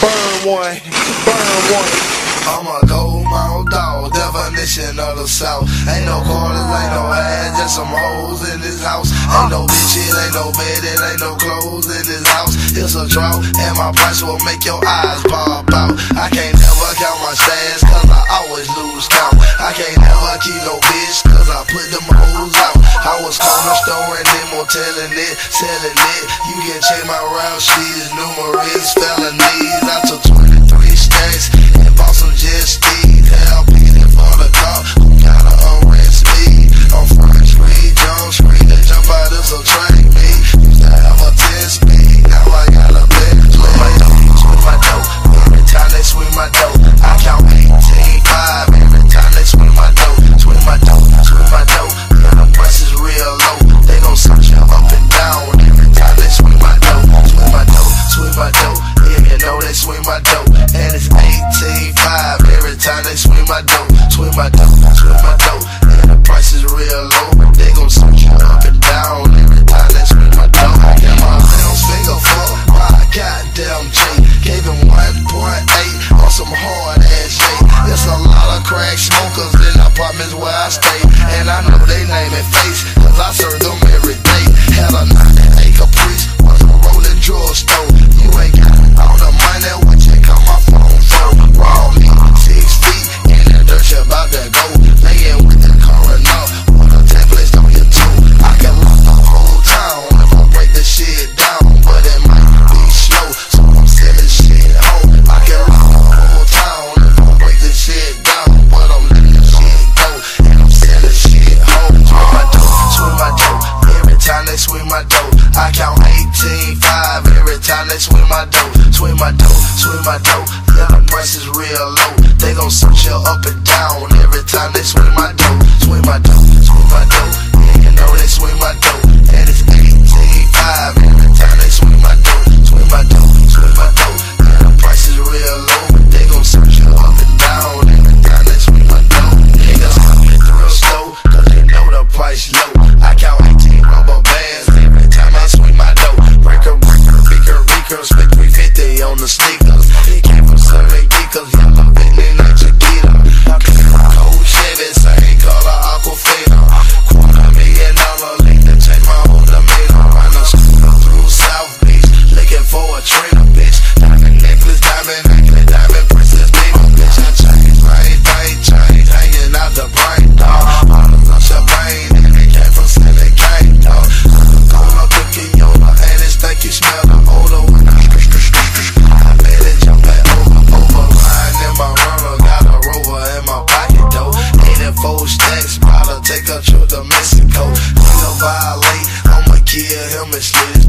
Burn one, burn one. I'm a gold mouth dog, definition of the South. Ain't no quarters, ain't no ass, just some hoes in this house. Ain't no bitch, bitches, ain't no bed, it ain't no clothes in this house. It's a drought, and my price will make your eyes pop out. I can't never count my stats, cause I always lose count. I can't never keep no bitch, cause I put them hoes out. I was corner store and them telling it, selling it. You can check my route sheets, numerous felonies. I count 18, 5, every time they swing my dough, swing my dough, swing my dough, yeah, the price is real low, they gon' search you up and down, every time they swing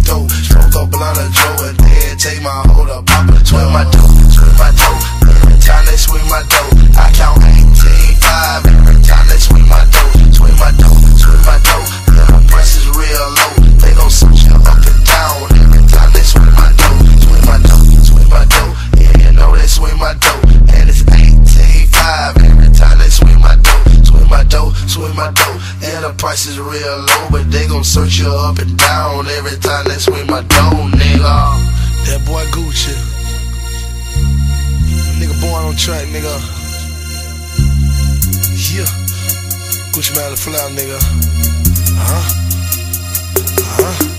throat, smoke a blunt of Joe and then take my hold up, pop it, swing my dough, swing my dough, every time they swing my dough, I count 18, 5, every time they swing my dough, swing my dough, swing my dough, yeah, the price is real low, they gon' search you up and down, every time they swing my dough, swing my dough, swing my dough, yeah, you know they swing my dough, and it's 18, 5, every time they swing my dough, swing my dough, swing my dough, yeah, the price is real low, but they gon' search you up and down, every time they swing my dough, nigga. That boy Gucci. Nigga born on track, nigga. Yeah. Gucci Mane the flower, nigga. Uh huh. Uh huh.